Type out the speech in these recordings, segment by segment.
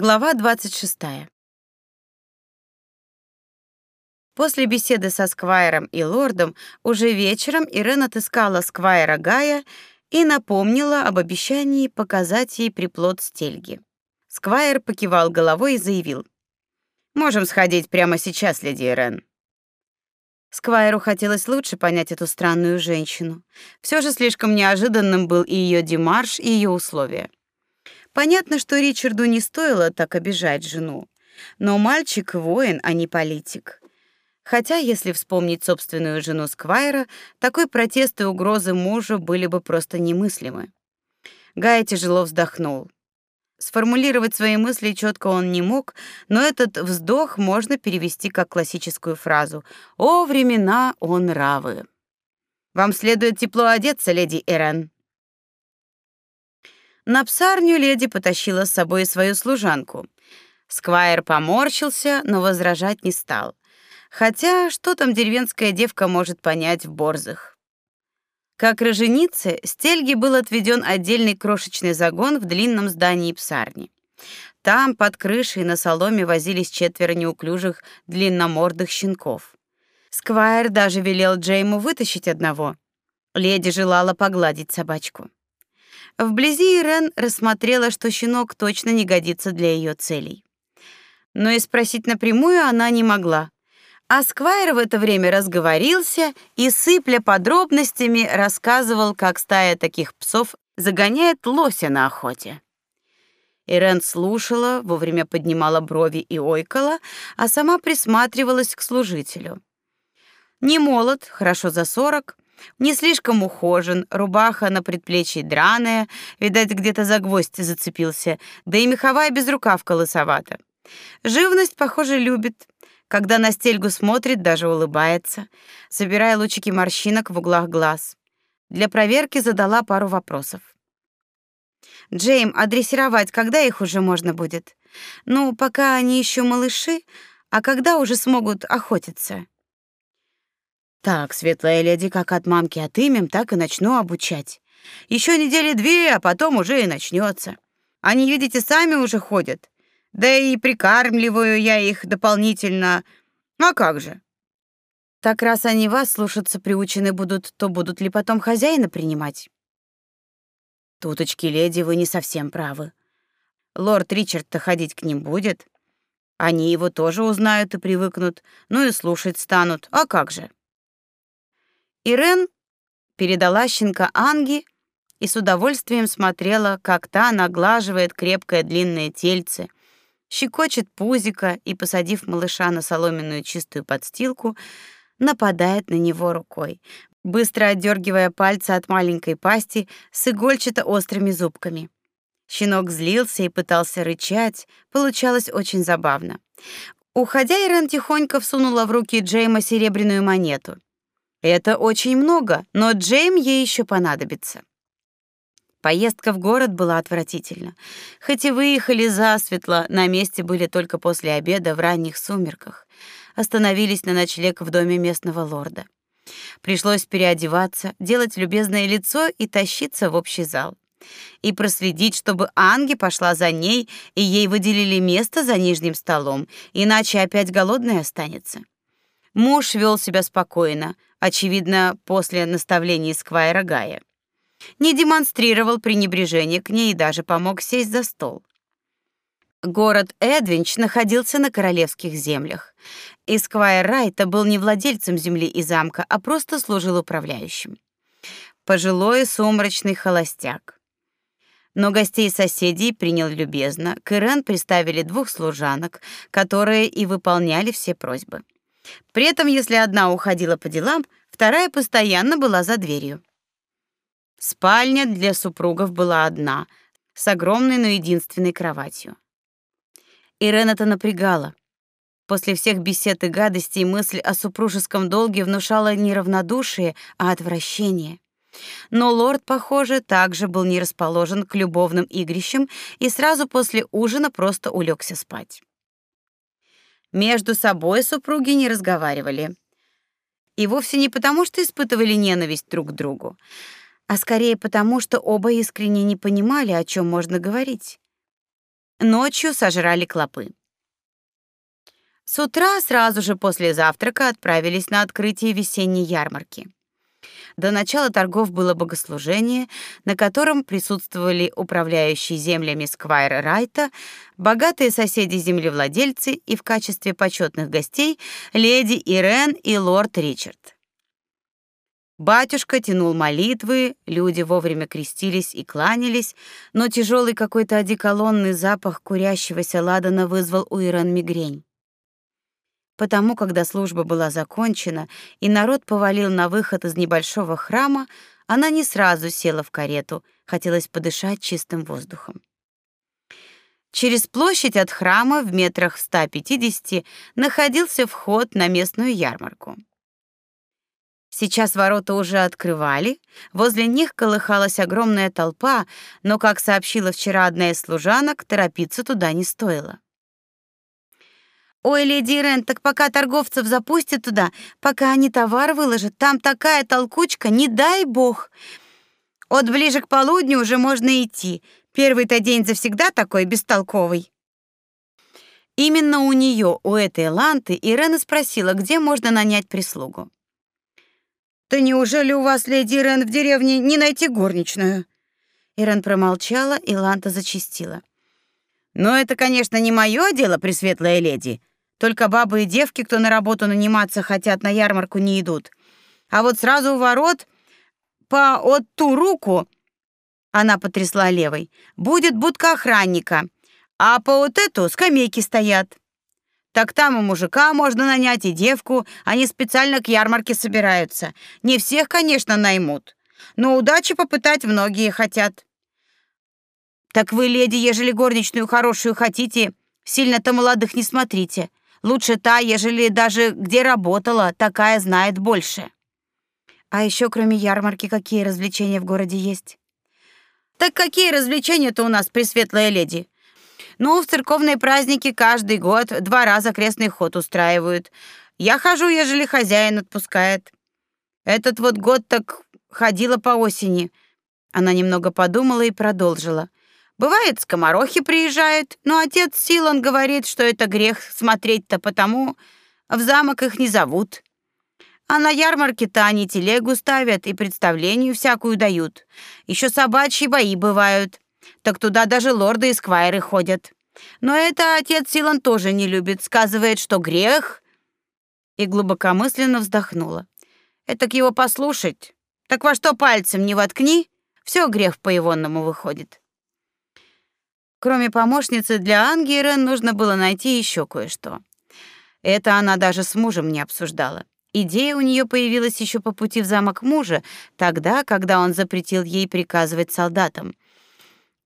Глава 26. После беседы со Сквайром и лордом уже вечером Ирен отыскала Сквайра Гая и напомнила об обещании показать ей приплод стельги. Сквайр покивал головой и заявил: "Можем сходить прямо сейчас, леди Ирен". Сквайру хотелось лучше понять эту странную женщину. Все же слишком неожиданным был и ее демарш, и ее условия. Понятно, что Ричарду не стоило так обижать жену, но мальчик воин, а не политик. Хотя, если вспомнить собственную жену Сквайра, такой протест и угрозы мужу были бы просто немыслимы. Гай тяжело вздохнул. Сформулировать свои мысли четко он не мог, но этот вздох можно перевести как классическую фразу: "О времена он равы". Вам следует тепло одеться, леди Эрен. На псарню леди потащила с собой свою служанку. Сквайр поморщился, но возражать не стал. Хотя что там деревенская девка может понять в борзых? Как роженице, Стельге был отведен отдельный крошечный загон в длинном здании псарни. Там под крышей на соломе возились четверо неуклюжих длинномордых щенков. Сквайр даже велел Джейму вытащить одного. Леди желала погладить собачку. Вблизи Ирен рассмотрела, что щенок точно не годится для ее целей. Но и спросить напрямую она не могла. А Сквайр в это время разговорился и, сыпля подробностями, рассказывал, как стая таких псов загоняет лося на охоте. Ирен слушала, вовремя поднимала брови и ойкала, а сама присматривалась к служителю. Не молод, хорошо за сорок, не слишком ухожен, рубаха на предплечье драная, видать, где-то за гвоздь зацепился, да и меховая безрукавка лысовата. Живность, похоже, любит. Когда на стельгу смотрит, даже улыбается, собирая лучики морщинок в углах глаз. Для проверки задала пару вопросов. Джейм, а дрессировать когда их уже можно будет? Ну, пока они еще малыши, а когда уже смогут охотиться? Так, светлая леди, как от мамки отымем, так и начну обучать. Еще недели две, а потом уже и начнется. Они, видите, сами уже ходят. Да и прикармливаю я их дополнительно. А как же? Так раз они вас слушаться приучены будут, то будут ли потом хозяина принимать? Туточки, леди, вы не совсем правы. Лорд Ричард-то ходить к ним будет. Они его тоже узнают и привыкнут, ну и слушать станут. А как же? Ирен передала щенка Анги и с удовольствием смотрела, как та наглаживает крепкое длинное тельце, щекочет пузико и, посадив малыша на соломенную чистую подстилку, нападает на него рукой, быстро отдергивая пальцы от маленькой пасти с игольчато-острыми зубками. Щенок злился и пытался рычать, получалось очень забавно. Уходя, Ирен тихонько всунула в руки Джейма серебряную монету. Это очень много, но Джейм ей еще понадобится. Поездка в город была отвратительна. Хоть и выехали засветло, на месте были только после обеда в ранних сумерках. Остановились на ночлег в доме местного лорда. Пришлось переодеваться, делать любезное лицо и тащиться в общий зал. И проследить, чтобы Анги пошла за ней, и ей выделили место за нижним столом, иначе опять голодная останется. Муж вел себя спокойно, очевидно, после наставлений Сквайра Гая. Не демонстрировал пренебрежения к ней и даже помог сесть за стол. Город Эдвинч находился на королевских землях. И Сквайр Райта был не владельцем земли и замка, а просто служил управляющим. Пожилой сумрачный холостяк. Но гостей соседей принял любезно. К Ирен приставили двух служанок, которые и выполняли все просьбы. При этом, если одна уходила по делам, вторая постоянно была за дверью. Спальня для супругов была одна, с огромной, но единственной кроватью. Ирен это напрягало. После всех бесед и гадостей мысль о супружеском долге внушала не равнодушие, а отвращение. Но лорд, похоже, также был не расположен к любовным игрищам и сразу после ужина просто улегся спать. Между собой супруги не разговаривали. И вовсе не потому, что испытывали ненависть друг к другу, а скорее потому, что оба искренне не понимали, о чем можно говорить. Ночью сожрали клопы. С утра сразу же после завтрака отправились на открытие весенней ярмарки. До начала торгов было богослужение, на котором присутствовали управляющий землями Сквайр Райта, богатые соседи-землевладельцы и в качестве почетных гостей леди Ирен и лорд Ричард. Батюшка тянул молитвы, люди вовремя крестились и кланялись, но тяжелый какой-то одеколонный запах курящегося ладана вызвал у Ирен мигрень. Потому, когда служба была закончена и народ повалил на выход из небольшого храма, она не сразу села в карету, хотелось подышать чистым воздухом. Через площадь от храма в метрах в 150 находился вход на местную ярмарку. Сейчас ворота уже открывали, возле них колыхалась огромная толпа, но, как сообщила вчера одна из служанок, торопиться туда не стоило. Ой, леди Рен, так пока торговцев запустят туда, пока они товар выложат, там такая толкучка, не дай бог. От ближе к полудню уже можно идти. Первый-то день завсегда такой бестолковый. Именно у нее, у этой Ланты, Ирена спросила, где можно нанять прислугу. «Да неужели у вас, леди Ирен, в деревне не найти горничную?» Ирен промолчала, и Ланта зачастила. «Но это, конечно, не мое дело, пресветлая леди. Только бабы и девки, кто на работу наниматься хотят, на ярмарку не идут. А вот сразу у ворот по от ту руку она потрясла левой. Будет будка охранника, а по вот эту скамейки стоят. Так там и мужика можно нанять, и девку, они специально к ярмарке собираются. Не всех, конечно, наймут, но удачи попытать многие хотят. Так вы, леди, ежели горничную хорошую хотите, сильно-то молодых не смотрите. Лучше та, ежели даже где работала, такая знает больше. А еще кроме ярмарки какие развлечения в городе есть? Так какие развлечения-то у нас, пресветлая леди? Ну, в церковные праздники каждый год два раза крестный ход устраивают. Я хожу, ежели хозяин отпускает. Этот вот год так ходила по осени. Она немного подумала и продолжила. Бывает, скоморохи приезжают, но отец Силан говорит, что это грех смотреть-то потому, в замок их не зовут. А на ярмарке-то они телегу ставят и представлению всякую дают. Еще собачьи бои бывают. Так туда даже лорды и сквайры ходят. Но это отец Силан тоже не любит, сказывает, что грех. И глубокомысленно вздохнула. Это к его послушать. Так во что пальцем не воткни, все грех по егонному выходит. Кроме помощницы для Ангера нужно было найти еще кое-что. Это она даже с мужем не обсуждала. Идея у нее появилась еще по пути в замок мужа, тогда, когда он запретил ей приказывать солдатам.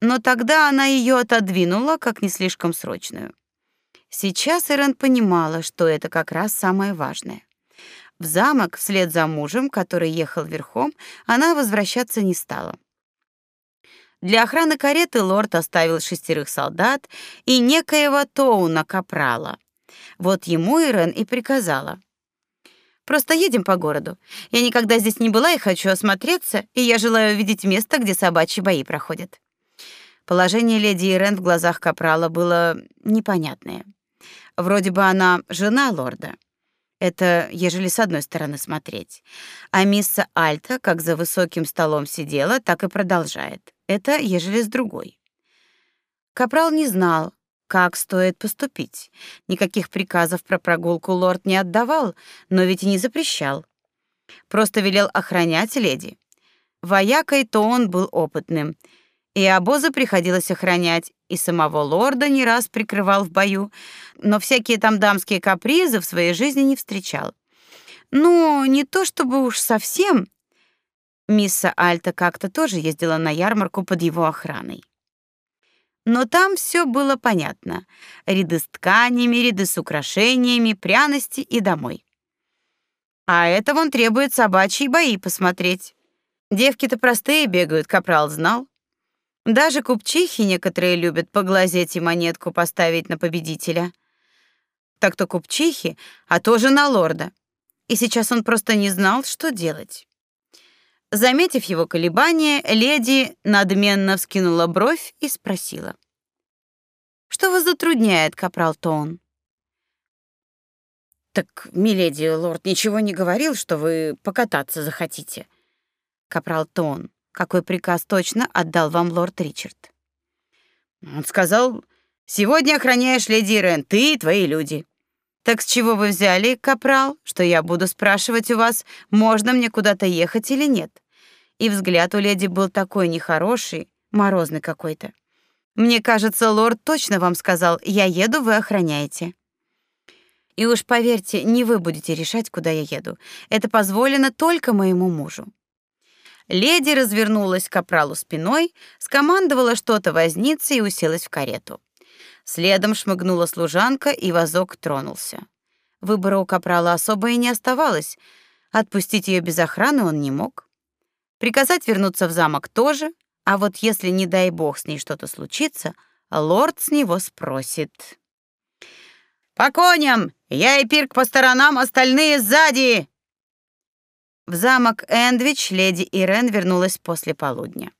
Но тогда она ее отодвинула как не слишком срочную. Сейчас Ирен понимала, что это как раз самое важное. В замок вслед за мужем, который ехал верхом, она возвращаться не стала. Для охраны кареты лорд оставил шестерых солдат и некоего Тоуна Капрала. Вот ему Ирен и приказала. «Просто едем по городу. Я никогда здесь не была и хочу осмотреться, и я желаю увидеть место, где собачьи бои проходят». Положение леди Ирен в глазах Капрала было непонятное. Вроде бы она жена лорда. Это ежели с одной стороны смотреть. А мисса Альта, как за высоким столом сидела, так и продолжает. Это ежели с другой. Капрал не знал, как стоит поступить. Никаких приказов про прогулку лорд не отдавал, но ведь и не запрещал. Просто велел охранять леди. Воякой-то он был опытным, и обозы приходилось охранять, и самого лорда не раз прикрывал в бою, но всякие там дамские капризы в своей жизни не встречал. Ну, не то чтобы уж совсем, Мисса Альта как-то тоже ездила на ярмарку под его охраной. Но там все было понятно. Ряды с тканями, ряды с украшениями, пряности и домой. А это вон требует собачьи бои посмотреть. Девки-то простые бегают, капрал знал. Даже купчихи некоторые любят поглазеть и монетку поставить на победителя. Так-то купчихи, а тоже на лорда. И сейчас он просто не знал, что делать. Заметив его колебания, леди надменно вскинула бровь и спросила: вас затрудняет, капрал Тон? Так, миледи, лорд ничего не говорил, что вы покататься захотите. Капрал Тон, какой приказ точно отдал вам лорд Ричард? Он сказал: "Сегодня охраняешь леди Рен, ты и твои люди". Так с чего вы взяли, капрал, что я буду спрашивать у вас, можно мне куда-то ехать или нет? И взгляд у леди был такой нехороший, морозный какой-то. Мне кажется, лорд точно вам сказал: "Я еду, вы охраняете". И уж поверьте, не вы будете решать, куда я еду. Это позволено только моему мужу. Леди развернулась к капралу спиной, скомандовала что-то вознице и уселась в карету. Следом шмыгнула служанка, и вазок тронулся. Выбора у капрала особо и не оставалось. Отпустить ее без охраны он не мог. Приказать вернуться в замок тоже, а вот если, не дай бог, с ней что-то случится, лорд с него спросит. «По коням! Я и Пирк по сторонам, остальные сзади!» В замок Эндвич леди Ирен вернулась после полудня.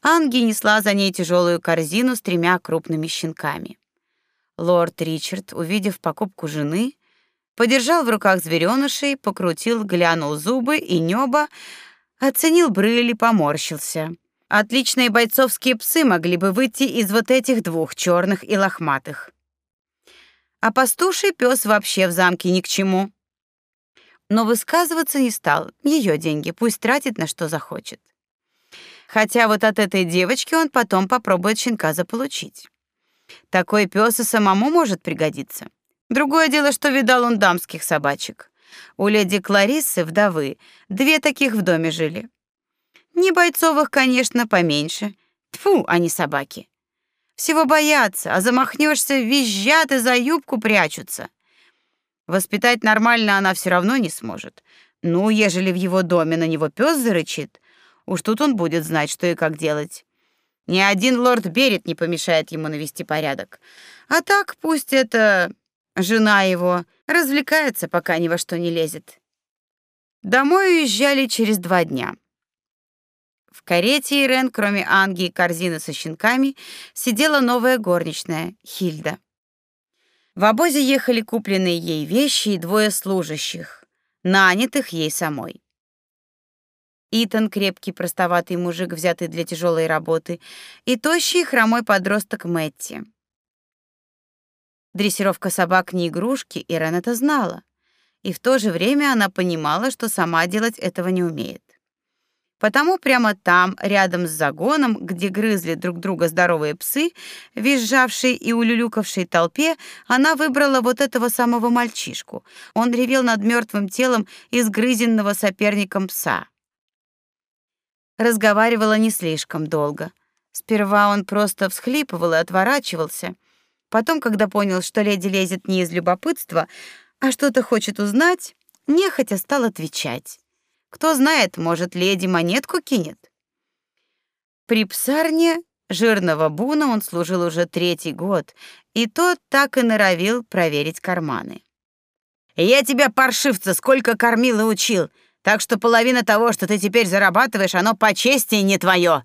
Анги несла за ней тяжелую корзину с тремя крупными щенками. Лорд Ричард, увидев покупку жены, подержал в руках зверёнышей, покрутил, глянул зубы и небо, оценил брыли, поморщился. Отличные бойцовские псы могли бы выйти из вот этих двух черных и лохматых. А пастуший пес вообще в замке ни к чему. Но высказываться не стал. Ее деньги, пусть тратит на что захочет. Хотя вот от этой девочки он потом попробует щенка заполучить. Такой пес и самому может пригодиться. Другое дело, что видал он дамских собачек. У леди Клариссы, вдовы, две таких в доме жили. Не бойцовых, конечно, поменьше. Тфу, они собаки. Всего боятся, а замахнешься, визжат и за юбку прячутся. Воспитать нормально она все равно не сможет. Ну, ежели в его доме на него пес зарычит, уж тут он будет знать, что и как делать. Ни один лорд Берет не помешает ему навести порядок. А так пусть это жена его развлекается, пока ни во что не лезет. Домой уезжали через два дня. В карете Ирен, кроме Анги и корзины со щенками, сидела новая горничная, Хильда. В обозе ехали купленные ей вещи и двое служащих, нанятых ей самой. Итан, крепкий, простоватый мужик, взятый для тяжелой работы, и тощий, хромой подросток Мэтти. Дрессировка собак не игрушки, Ирен это знала. И в то же время она понимала, что сама делать этого не умеет. Потому прямо там, рядом с загоном, где грызли друг друга здоровые псы, визжавшие и улюлюкавшей толпе, она выбрала вот этого самого мальчишку. Он ревел над мертвым телом изгрызенного соперником пса. Разговаривала не слишком долго. Сперва он просто всхлипывал и отворачивался. Потом, когда понял, что леди лезет не из любопытства, а что-то хочет узнать, нехотя стал отвечать. Кто знает, может, леди монетку кинет. При псарне жирного буна он служил уже третий год, и тот так и норовил проверить карманы. «Я тебя, паршивца, сколько кормил и учил, так что половина того, что ты теперь зарабатываешь, оно по чести не твое.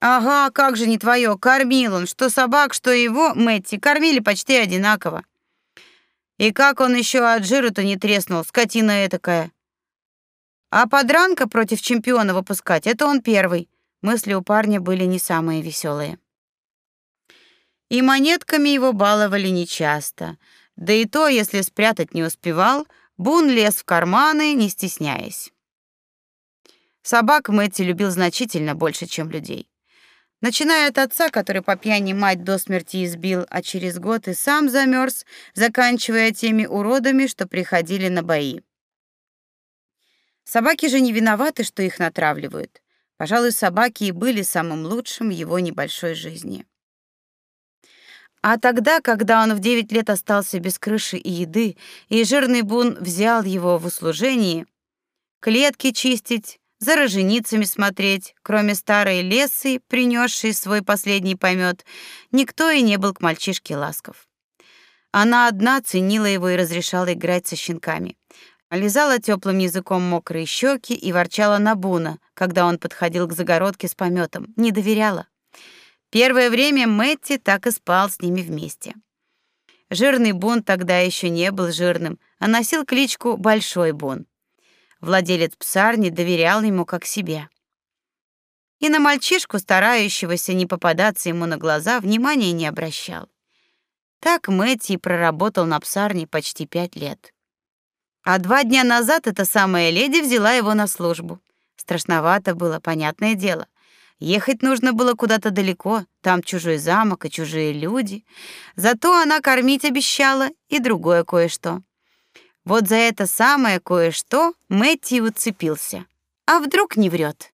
«Ага, как же не твое? Кормил он, что собак, что его, Мэтти, кормили почти одинаково. И как он еще от жира-то не треснул, скотина этакая. А подранка против чемпиона выпускать это он первый. Мысли у парня были не самые веселые. И монетками его баловали нечасто. Да и то, если спрятать не успевал, Бун лез в карманы, не стесняясь. Собак Мэтти любил значительно больше, чем людей. Начиная от отца, который по пьяни мать до смерти избил, а через год и сам замерз, заканчивая теми уродами, что приходили на бои. Собаки же не виноваты, что их натравливают. Пожалуй, собаки и были самым лучшим в его небольшой жизни. А тогда, когда он в девять лет остался без крыши и еды, и жирный бун взял его в услужение, клетки чистить, за роженицами смотреть, кроме старой лесы, принесшей свой последний помет, никто и не был к мальчишке ласков. Она одна ценила его и разрешала играть со щенками. Лизала теплым языком мокрые щеки и ворчала на Буна, когда он подходил к загородке с пометом. Не доверяла. Первое время Мэтти так и спал с ними вместе. Жирный Бун тогда еще не был жирным, а носил кличку Большой Бун. Владелец псарни доверял ему как себе. И на мальчишку, старающегося не попадаться ему на глаза, внимания не обращал. Так Мэтти проработал на псарне почти пять лет. А два дня назад эта самая леди взяла его на службу. Страшновато было, понятное дело. Ехать нужно было куда-то далеко, там чужой замок и чужие люди. Зато она кормить обещала и другое кое-что. Вот за это самое кое-что Мэтти уцепился. А вдруг не врет?